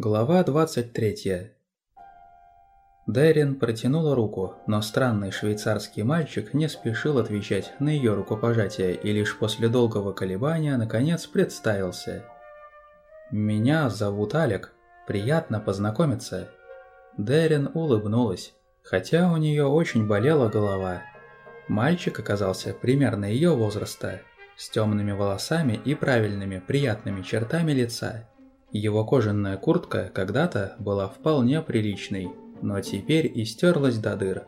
Глава 23 Дэрин протянула руку, но странный швейцарский мальчик не спешил отвечать на ее рукопожатие и лишь после долгого колебания наконец представился. «Меня зовут Алек. Приятно познакомиться». Дэрин улыбнулась, хотя у нее очень болела голова. Мальчик оказался примерно ее возраста, с темными волосами и правильными приятными чертами лица. Его кожаная куртка когда-то была вполне приличной, но теперь истерлась до дыр.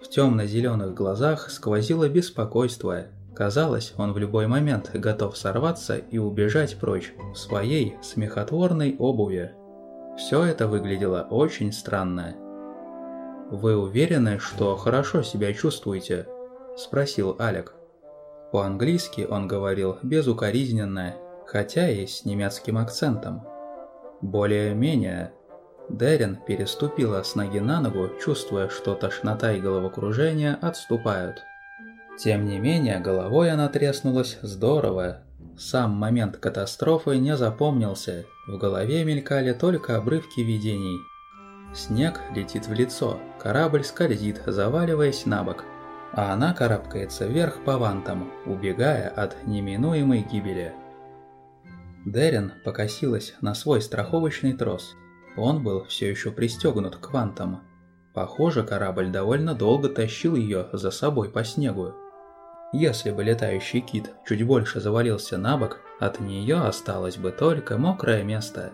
В темно-зеленых глазах сквозило беспокойство. Казалось, он в любой момент готов сорваться и убежать прочь в своей смехотворной обуви. Все это выглядело очень странно. «Вы уверены, что хорошо себя чувствуете?» – спросил Алек. По-английски он говорил безукоризненно, хотя и с немецким акцентом. Более-менее. Дерин переступила с ноги на ногу, чувствуя, что тошнота и головокружение отступают. Тем не менее, головой она треснулась здорово. Сам момент катастрофы не запомнился, в голове мелькали только обрывки видений. Снег летит в лицо, корабль скользит, заваливаясь на бок, а она карабкается вверх по вантам, убегая от неминуемой гибели. Дерин покосилась на свой страховочный трос. Он был все еще пристегнут к вантам. Похоже, корабль довольно долго тащил ее за собой по снегу. Если бы летающий кит чуть больше завалился на бок, от нее осталось бы только мокрое место.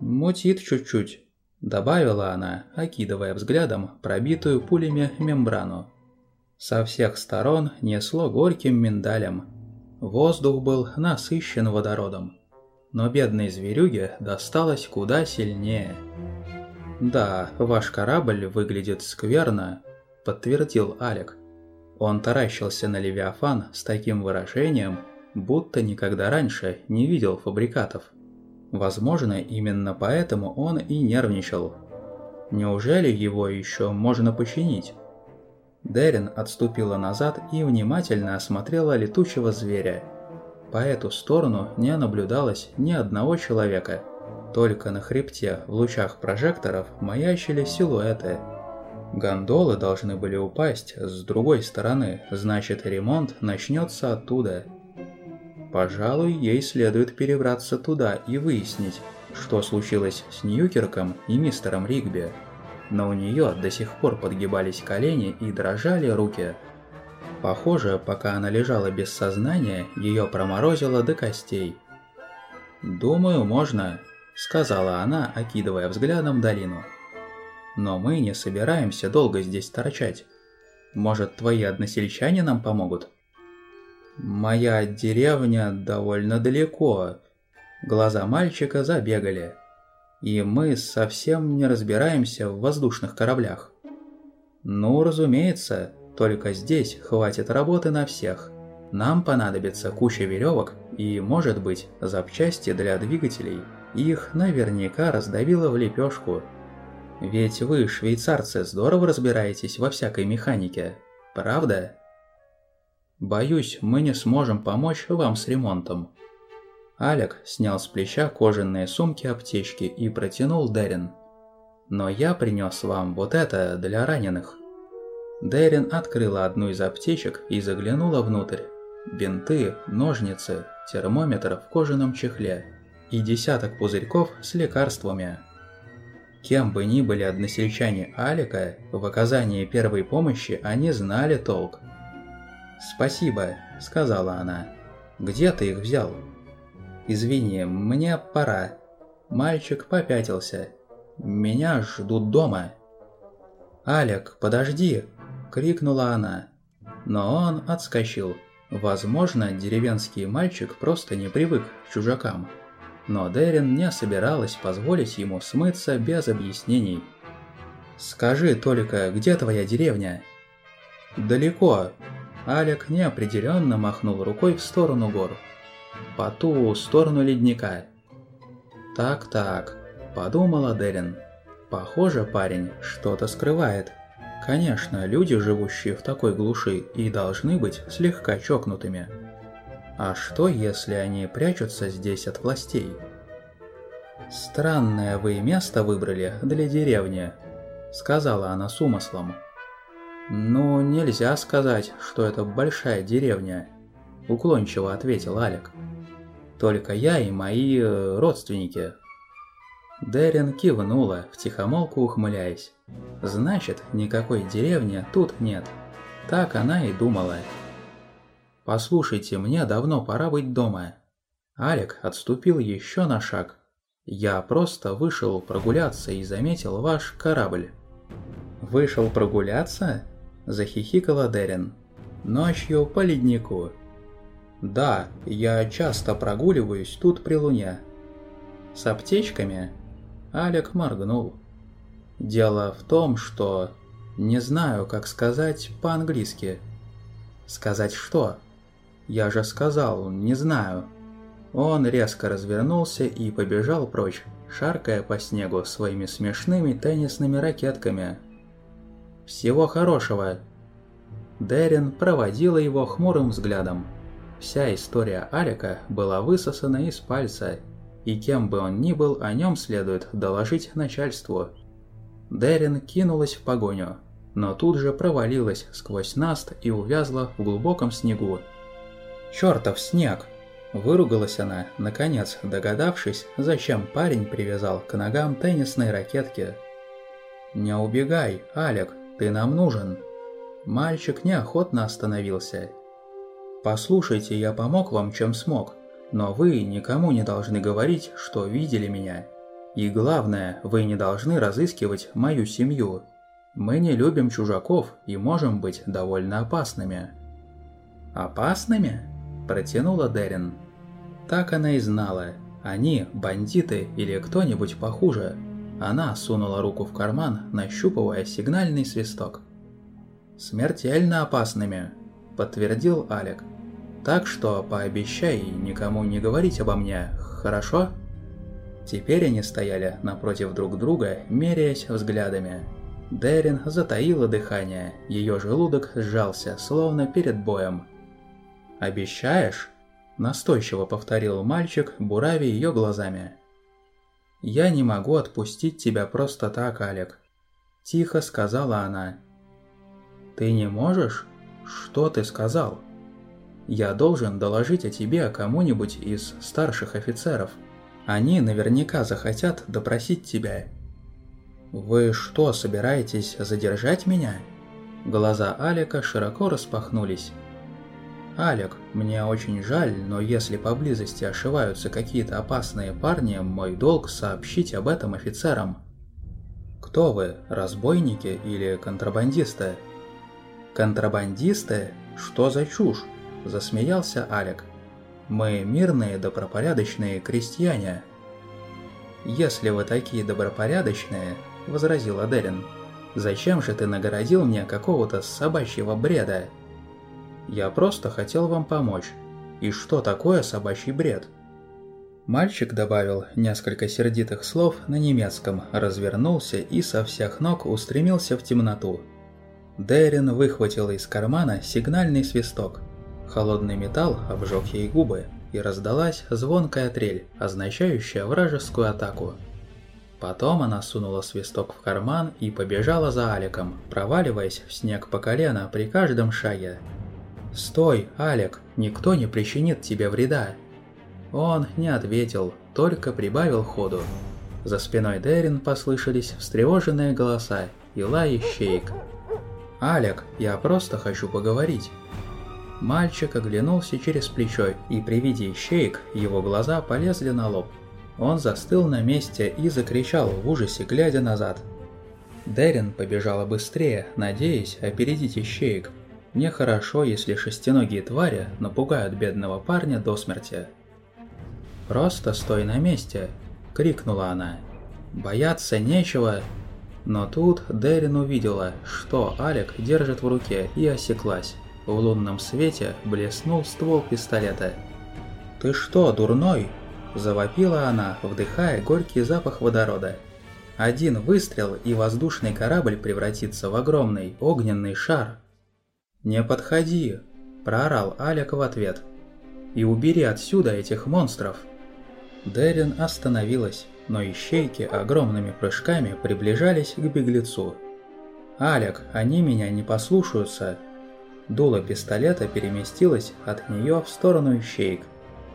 «Мутит чуть-чуть», – добавила она, окидывая взглядом пробитую пулями мембрану. Со всех сторон несло горьким миндалем, Воздух был насыщен водородом. Но бедной зверюге досталось куда сильнее. «Да, ваш корабль выглядит скверно», – подтвердил Алек. Он таращился на Левиафан с таким выражением, будто никогда раньше не видел фабрикатов. Возможно, именно поэтому он и нервничал. Неужели его еще можно починить? Дерин отступила назад и внимательно осмотрела летучего зверя. По эту сторону не наблюдалось ни одного человека. Только на хребте в лучах прожекторов маячили силуэты. Гондолы должны были упасть с другой стороны, значит ремонт начнется оттуда. Пожалуй, ей следует перебраться туда и выяснить, что случилось с Ньюкерком и мистером Ригби но у нее до сих пор подгибались колени и дрожали руки. Похоже, пока она лежала без сознания, ее проморозило до костей. «Думаю, можно», — сказала она, окидывая взглядом долину. «Но мы не собираемся долго здесь торчать. Может, твои односельчане нам помогут?» «Моя деревня довольно далеко». Глаза мальчика забегали и мы совсем не разбираемся в воздушных кораблях. Ну, разумеется, только здесь хватит работы на всех. Нам понадобится куча веревок и, может быть, запчасти для двигателей. Их наверняка раздавило в лепешку. Ведь вы, швейцарцы, здорово разбираетесь во всякой механике, правда? Боюсь, мы не сможем помочь вам с ремонтом. Алек снял с плеча кожаные сумки-аптечки и протянул Дерин. «Но я принес вам вот это для раненых». Дерин открыла одну из аптечек и заглянула внутрь. Бинты, ножницы, термометр в кожаном чехле и десяток пузырьков с лекарствами. Кем бы ни были односельчане Алика, в оказании первой помощи они знали толк. «Спасибо», — сказала она. «Где ты их взял?» «Извини, мне пора». Мальчик попятился. «Меня ждут дома». «Алек, подожди!» – крикнула она. Но он отскочил. Возможно, деревенский мальчик просто не привык к чужакам. Но Дерин не собиралась позволить ему смыться без объяснений. «Скажи только, где твоя деревня?» «Далеко». Алек неопределенно махнул рукой в сторону гор по ту сторону ледника. «Так-так», – подумала Дерин. «Похоже, парень что-то скрывает. Конечно, люди, живущие в такой глуши, и должны быть слегка чокнутыми. А что, если они прячутся здесь от властей?» «Странное вы место выбрали для деревни», — сказала она с умыслом. «Ну, нельзя сказать, что это большая деревня», — уклончиво ответил Алик. «Только я и мои э, родственники». Дерин кивнула, втихомолку ухмыляясь. «Значит, никакой деревни тут нет». Так она и думала. «Послушайте, мне давно пора быть дома». Алик отступил еще на шаг. «Я просто вышел прогуляться и заметил ваш корабль». «Вышел прогуляться?» – захихикала Дерин. «Ночью по леднику». «Да, я часто прогуливаюсь тут при луне». «С аптечками?» Алик моргнул. «Дело в том, что не знаю, как сказать по-английски. Сказать что? Я же сказал, не знаю. Он резко развернулся и побежал прочь, шаркая по снегу своими смешными теннисными ракетками. «Всего хорошего!» Дерин проводила его хмурым взглядом. Вся история Алика была высосана из пальца, и кем бы он ни был, о нем следует доложить начальству. Дерин кинулась в погоню, но тут же провалилась сквозь наст и увязла в глубоком снегу. «Чёртов снег!» – выругалась она, наконец догадавшись, зачем парень привязал к ногам теннисной ракетки. «Не убегай, Алек, ты нам нужен!» Мальчик неохотно остановился. «Послушайте, я помог вам, чем смог, но вы никому не должны говорить, что видели меня. И главное, вы не должны разыскивать мою семью. Мы не любим чужаков и можем быть довольно опасными». «Опасными?» – протянула Дерин. Так она и знала. Они – бандиты или кто-нибудь похуже. Она сунула руку в карман, нащупывая сигнальный свисток. «Смертельно опасными», – подтвердил Алек. «Так что пообещай никому не говорить обо мне, хорошо?» Теперь они стояли напротив друг друга, меряясь взглядами. Дерин затаила дыхание, ее желудок сжался, словно перед боем. «Обещаешь?» – настойчиво повторил мальчик, бурави ее глазами. «Я не могу отпустить тебя просто так, Алек», – тихо сказала она. «Ты не можешь? Что ты сказал?» «Я должен доложить о тебе кому-нибудь из старших офицеров. Они наверняка захотят допросить тебя». «Вы что, собираетесь задержать меня?» Глаза Алика широко распахнулись. «Алек, мне очень жаль, но если поблизости ошиваются какие-то опасные парни, мой долг сообщить об этом офицерам». «Кто вы, разбойники или контрабандисты?» «Контрабандисты? Что за чушь?» – засмеялся Алек. «Мы мирные добропорядочные крестьяне». «Если вы такие добропорядочные», – возразил Аделин, – «зачем же ты нагородил мне какого-то собачьего бреда?» Я просто хотел вам помочь. И что такое собачий бред?» Мальчик добавил несколько сердитых слов на немецком, развернулся и со всех ног устремился в темноту. Дерин выхватил из кармана сигнальный свисток. Холодный металл обжег ей губы, и раздалась звонкая трель, означающая вражескую атаку. Потом она сунула свисток в карман и побежала за Аликом, проваливаясь в снег по колено при каждом шаге. «Стой, Алек, никто не причинит тебе вреда!» Он не ответил, только прибавил ходу. За спиной Дерин послышались встревоженные голоса и лай ищеек. «Алек, я просто хочу поговорить!» Мальчик оглянулся через плечо, и при виде ищеек его глаза полезли на лоб. Он застыл на месте и закричал в ужасе, глядя назад. Дерин побежала быстрее, надеясь опередить ищеек, Нехорошо, если шестиногие твари напугают бедного парня до смерти. «Просто стой на месте!» – крикнула она. «Бояться нечего!» Но тут Дерин увидела, что Алек держит в руке и осеклась. В лунном свете блеснул ствол пистолета. «Ты что, дурной?» – завопила она, вдыхая горький запах водорода. Один выстрел, и воздушный корабль превратится в огромный огненный шар, «Не подходи!» – проорал Алек в ответ. «И убери отсюда этих монстров!» Дерин остановилась, но ищейки огромными прыжками приближались к беглецу. «Алек, они меня не послушаются!» Дуло пистолета переместилось от нее в сторону ищейк.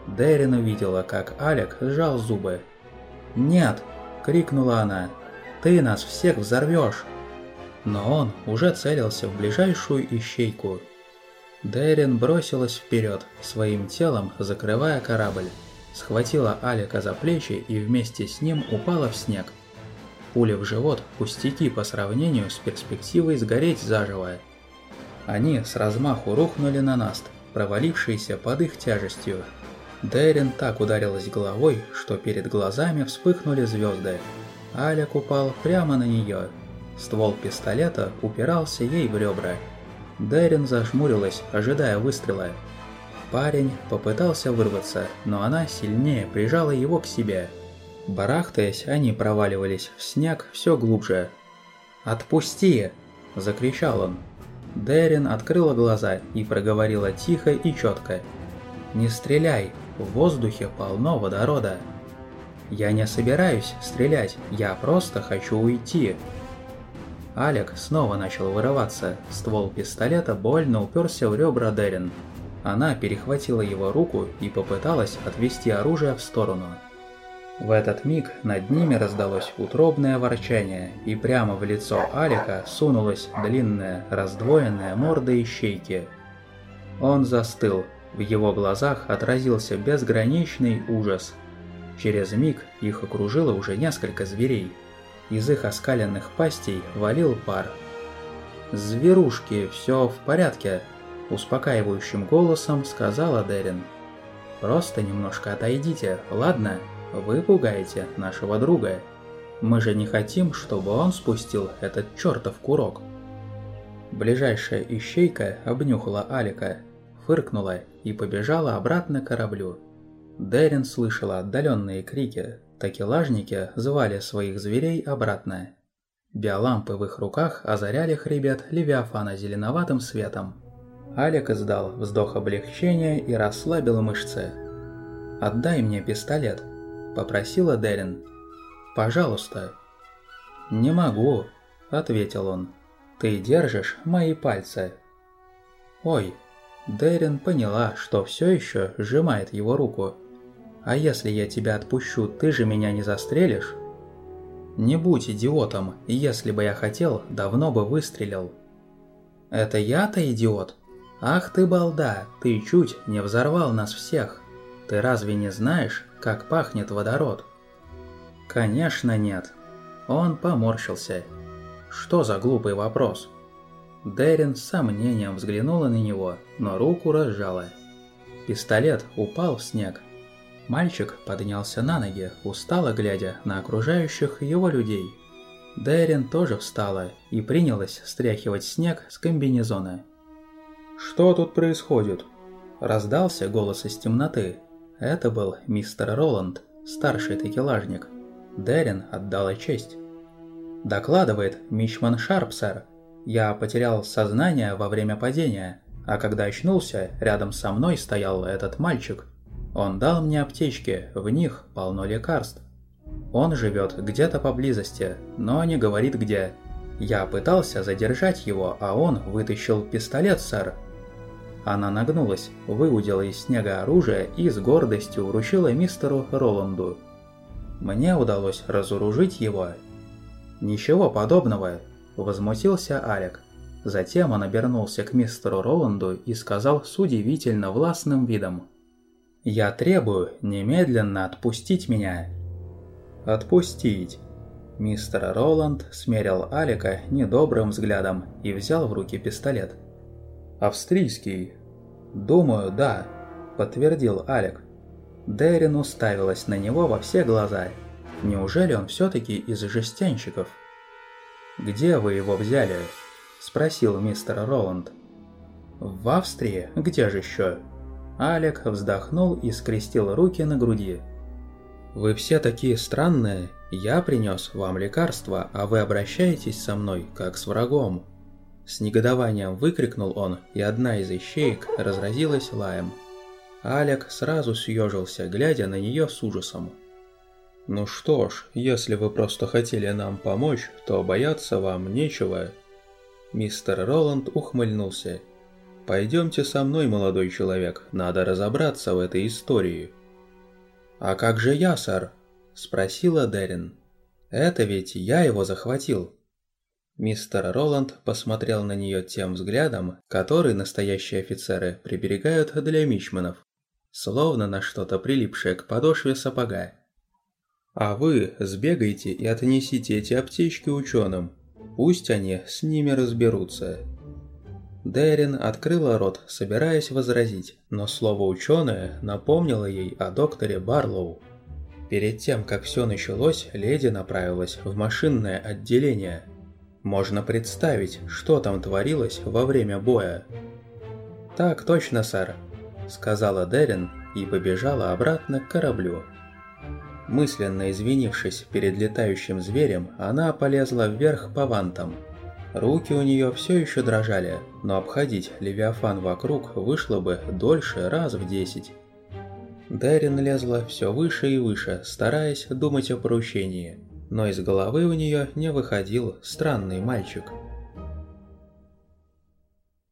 Дерин увидела, как Алек сжал зубы. «Нет!» – крикнула она. «Ты нас всех взорвешь!» Но он уже целился в ближайшую ищейку. Дерин бросилась вперед, своим телом закрывая корабль. Схватила Алика за плечи и вместе с ним упала в снег. Пули в живот – пустяки по сравнению с перспективой сгореть заживо. Они с размаху рухнули на наст, провалившиеся под их тяжестью. Дерин так ударилась головой, что перед глазами вспыхнули звезды. Алик упал прямо на нее. Ствол пистолета упирался ей в ребра. Дерин зажмурилась, ожидая выстрела. Парень попытался вырваться, но она сильнее прижала его к себе. Барахтаясь, они проваливались в снег все глубже. «Отпусти!» – закричал он. Дерин открыла глаза и проговорила тихо и четко. «Не стреляй, в воздухе полно водорода». «Я не собираюсь стрелять, я просто хочу уйти». Алек снова начал вырываться, ствол пистолета больно уперся в ребра Дерин. Она перехватила его руку и попыталась отвести оружие в сторону. В этот миг над ними раздалось утробное ворчание, и прямо в лицо Алика сунулась длинная, раздвоенная морда ищейки. Он застыл, в его глазах отразился безграничный ужас. Через миг их окружило уже несколько зверей. Из их оскаленных пастей валил пар. «Зверушки, все в порядке», – успокаивающим голосом сказала Дерин. «Просто немножко отойдите, ладно?» Вы пугаете нашего друга. Мы же не хотим, чтобы он спустил этот чертов курок. Ближайшая ищейка обнюхала Алика, фыркнула и побежала обратно к кораблю. Дерин слышала отдаленные крики, такелажники звали своих зверей обратно. Биолампы в их руках озаряли хребет Левиафана зеленоватым светом. Алик издал вздох облегчения и расслабил мышцы. «Отдай мне пистолет», попросила Дерин. «Пожалуйста». «Не могу», — ответил он. «Ты держишь мои пальцы». «Ой». Дерин поняла, что все еще сжимает его руку. «А если я тебя отпущу, ты же меня не застрелишь?» «Не будь идиотом, если бы я хотел, давно бы выстрелил». «Это я-то идиот? Ах ты балда, ты чуть не взорвал нас всех. Ты разве не знаешь, как пахнет водород? Конечно нет. Он поморщился. Что за глупый вопрос? Дерин с сомнением взглянула на него, но руку разжала. Пистолет упал в снег. Мальчик поднялся на ноги, устало глядя на окружающих его людей. Дерин тоже встала и принялась стряхивать снег с комбинезона. «Что тут происходит?» Раздался голос из темноты, это был мистер Роланд, старший текелажник. Дерин отдала честь. Докладывает Мичман Шарп, сэр. Я потерял сознание во время падения, а когда очнулся, рядом со мной стоял этот мальчик. Он дал мне аптечки, в них полно лекарств. Он живет где-то поблизости, но не говорит где. Я пытался задержать его, а он вытащил пистолет, сэр, она нагнулась, выудила из снега оружие и с гордостью вручила мистеру Роланду. Мне удалось разоружить его. Ничего подобного, возмутился Алек. Затем он обернулся к мистеру Роланду и сказал с удивительно властным видом. «Я требую немедленно отпустить меня». «Отпустить?» Мистер Роланд смерил Алика недобрым взглядом и взял в руки пистолет. «Австрийский?» «Думаю, да», – подтвердил Алек. Дерин уставилась на него во все глаза. Неужели он все-таки из жестянщиков? «Где вы его взяли?» – спросил мистер Роланд. «В Австрии? Где же еще?» Алек вздохнул и скрестил руки на груди. «Вы все такие странные. Я принес вам лекарство, а вы обращаетесь со мной, как с врагом». С негодованием выкрикнул он, и одна из ищеек разразилась лаем. Алек сразу съежился, глядя на нее с ужасом. «Ну что ж, если вы просто хотели нам помочь, то бояться вам нечего». Мистер Роланд ухмыльнулся. «Пойдемте со мной, молодой человек, надо разобраться в этой истории». «А как же я, сэр?» – спросила Дерин. «Это ведь я его захватил». Мистер Роланд посмотрел на нее тем взглядом, который настоящие офицеры приберегают для мичманов, словно на что-то прилипшее к подошве сапога. А вы сбегайте и отнесите эти аптечки ученым. Пусть они с ними разберутся. Дэрин открыла рот, собираясь возразить, но слово «ученое» напомнило ей о докторе Барлоу. Перед тем, как все началось, леди направилась в машинное отделение. Можно представить, что там творилось во время боя. «Так точно, сэр», — сказала Дэрин и побежала обратно к кораблю. Мысленно извинившись перед летающим зверем, она полезла вверх по вантам. Руки у нее все еще дрожали, но обходить Левиафан вокруг вышло бы дольше раз в десять. Дэрин лезла все выше и выше, стараясь думать о поручении, но из головы у нее не выходил странный мальчик –